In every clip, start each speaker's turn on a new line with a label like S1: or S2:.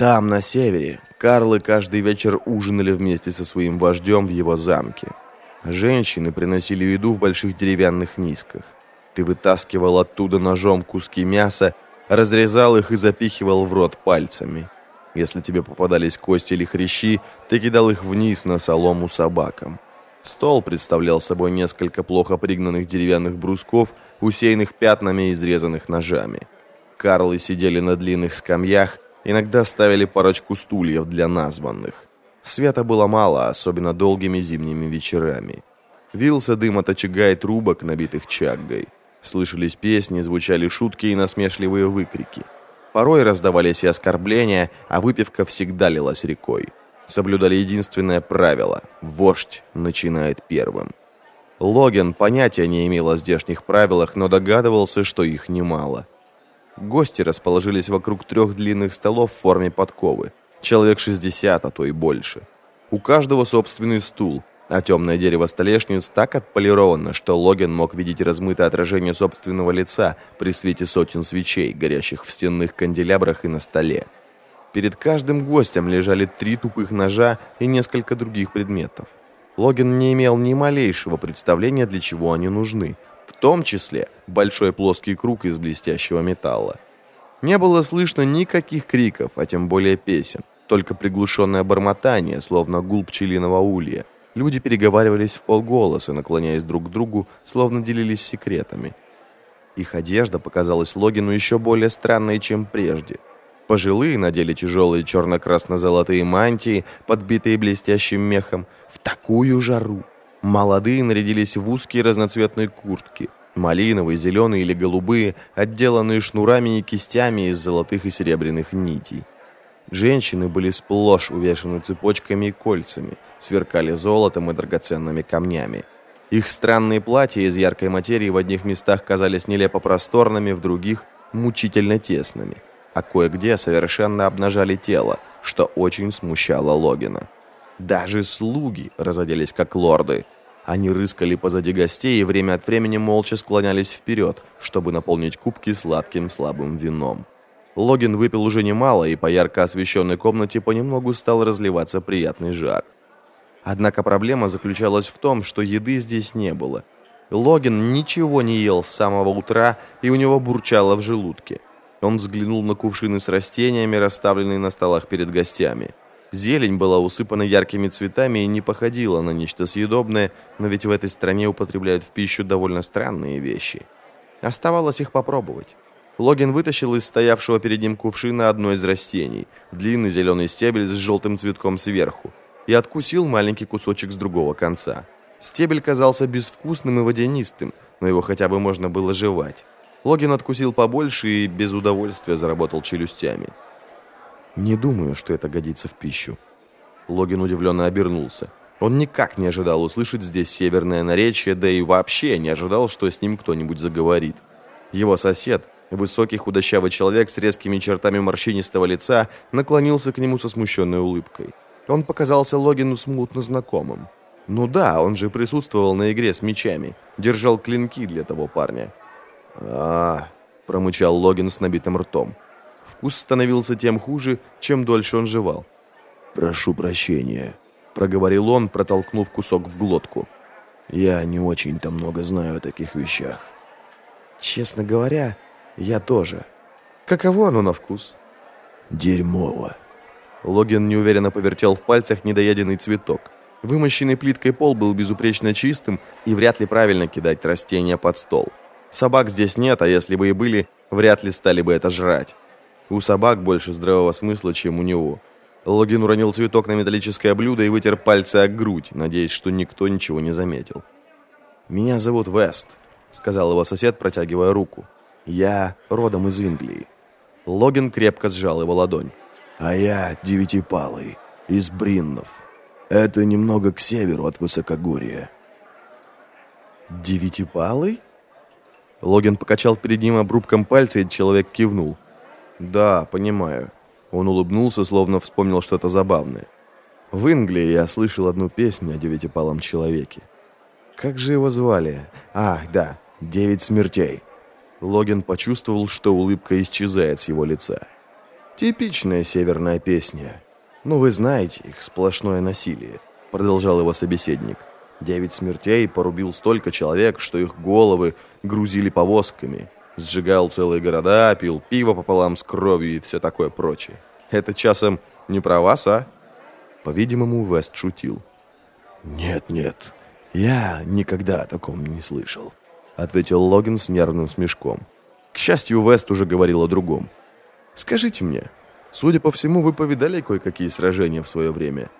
S1: Там, на севере, Карлы каждый вечер ужинали вместе со своим вождем в его замке. Женщины приносили еду в больших деревянных мисках. Ты вытаскивал оттуда ножом куски мяса, разрезал их и запихивал в рот пальцами. Если тебе попадались кости или хрящи, ты кидал их вниз на солому собакам. Стол представлял собой несколько плохо пригнанных деревянных брусков, усеянных пятнами и изрезанных ножами. Карлы сидели на длинных скамьях, иногда ставили парочку стульев для названных. Света было мало, особенно долгими зимними вечерами. Вился дым от очага и трубок, набитых чаггой. Слышались песни, звучали шутки и насмешливые выкрики. Порой раздавались и оскорбления, а выпивка всегда лилась рекой. Соблюдали единственное правило – вождь начинает первым. Логин понятия не имел о здешних правилах, но догадывался, что их немало. Гости расположились вокруг трех длинных столов в форме подковы. Человек 60, а то и больше. У каждого собственный стул, а темное дерево столешниц так отполировано, что Логин мог видеть размытое отражение собственного лица при свете сотен свечей, горящих в стенных канделябрах и на столе. Перед каждым гостем лежали три тупых ножа и несколько других предметов. Логин не имел ни малейшего представления, для чего они нужны, том числе большой плоский круг из блестящего металла. Не было слышно никаких криков, а тем более песен, только приглушенное бормотание, словно гул пчелиного улья – Люди переговаривались в полголоса, наклоняясь друг к другу, словно делились секретами. Их одежда показалась Логину еще более странной, чем прежде. Пожилые надели тяжелые черно-красно-золотые мантии, подбитые блестящим мехом, в такую жару. Молодые нарядились в узкие разноцветные куртки, малиновые, зеленые или голубые, отделанные шнурами и кистями из золотых и серебряных нитей. Женщины были сплошь увешаны цепочками и кольцами – сверкали золотом и драгоценными камнями. Их странные платья из яркой материи в одних местах казались нелепо просторными, в других – мучительно тесными, а кое-где совершенно обнажали тело, что очень смущало Логина. Даже слуги разоделись как лорды. Они рыскали позади гостей и время от времени молча склонялись вперед, чтобы наполнить кубки сладким слабым вином. Логин выпил уже немало, и по ярко освещенной комнате понемногу стал разливаться приятный жар – Однако проблема заключалась в том, что еды здесь не было. Логин ничего не ел с самого утра, и у него бурчало в желудке. Он взглянул на кувшины с растениями, расставленные на столах перед гостями. Зелень была усыпана яркими цветами и не походила на нечто съедобное, но ведь в этой стране употребляют в пищу довольно странные вещи. Оставалось их попробовать. Логин вытащил из стоявшего перед ним кувшина одно из растений, длинный зеленый стебель с желтым цветком сверху и откусил маленький кусочек с другого конца. Стебель казался безвкусным и водянистым, но его хотя бы можно было жевать. Логин откусил побольше и без удовольствия заработал челюстями. «Не думаю, что это годится в пищу». Логин удивленно обернулся. Он никак не ожидал услышать здесь северное наречие, да и вообще не ожидал, что с ним кто-нибудь заговорит. Его сосед, высокий худощавый человек с резкими чертами морщинистого лица, наклонился к нему со смущенной улыбкой. Он показался Логину смутно знакомым. Ну да, он же присутствовал на игре с мечами, держал клинки для того парня. а, промычал Логин с набитым ртом. Вкус становился тем хуже, чем дольше он жевал. «Прошу прощения», — проговорил он, протолкнув кусок в глотку. «Я не очень-то много знаю о таких вещах». «Честно говоря, я тоже. Каково оно на вкус?» «Дерьмово», Логин неуверенно повертел в пальцах недоеденный цветок. Вымощенный плиткой пол был безупречно чистым, и вряд ли правильно кидать растения под стол. Собак здесь нет, а если бы и были, вряд ли стали бы это жрать. У собак больше здравого смысла, чем у него. Логин уронил цветок на металлическое блюдо и вытер пальцы о грудь, надеясь, что никто ничего не заметил. «Меня зовут Вест», — сказал его сосед, протягивая руку. «Я родом из Англии». Логин крепко сжал его ладонь а я девятипалый, из Бриннов. Это немного к северу от Высокогорья». «Девятипалый?» Логин покачал перед ним обрубком пальца, и человек кивнул. «Да, понимаю». Он улыбнулся, словно вспомнил что-то забавное. В Инглии я слышал одну песню о девятипалом человеке. Как же его звали? Ах, да, «Девять смертей». Логин почувствовал, что улыбка исчезает с его лица. Типичная северная песня. Ну, вы знаете их, сплошное насилие, продолжал его собеседник. Девять смертей порубил столько человек, что их головы грузили повозками. Сжигал целые города, пил пиво пополам с кровью и все такое прочее. Это часом не про вас, а? По-видимому, Вест шутил. «Нет, нет, я никогда о таком не слышал», — ответил Логин с нервным смешком. К счастью, Вест уже говорил о другом. «Скажите мне, судя по всему, вы повидали кое-какие сражения в свое время?»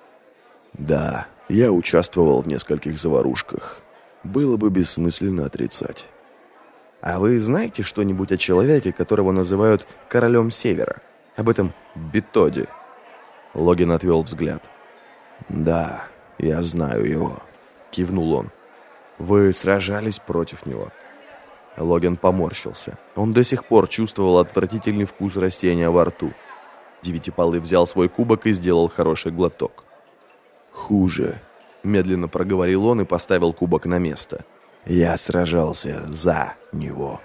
S1: «Да, я участвовал в нескольких заварушках. Было бы бессмысленно отрицать». «А вы знаете что-нибудь о человеке, которого называют Королем Севера? Об этом Бетоде?» Логин отвел взгляд. «Да, я знаю его», — кивнул он. «Вы сражались против него?» Логин поморщился. Он до сих пор чувствовал отвратительный вкус растения во рту. Девятипалый взял свой кубок и сделал хороший глоток. «Хуже», — медленно проговорил он и поставил кубок на место. «Я сражался за него».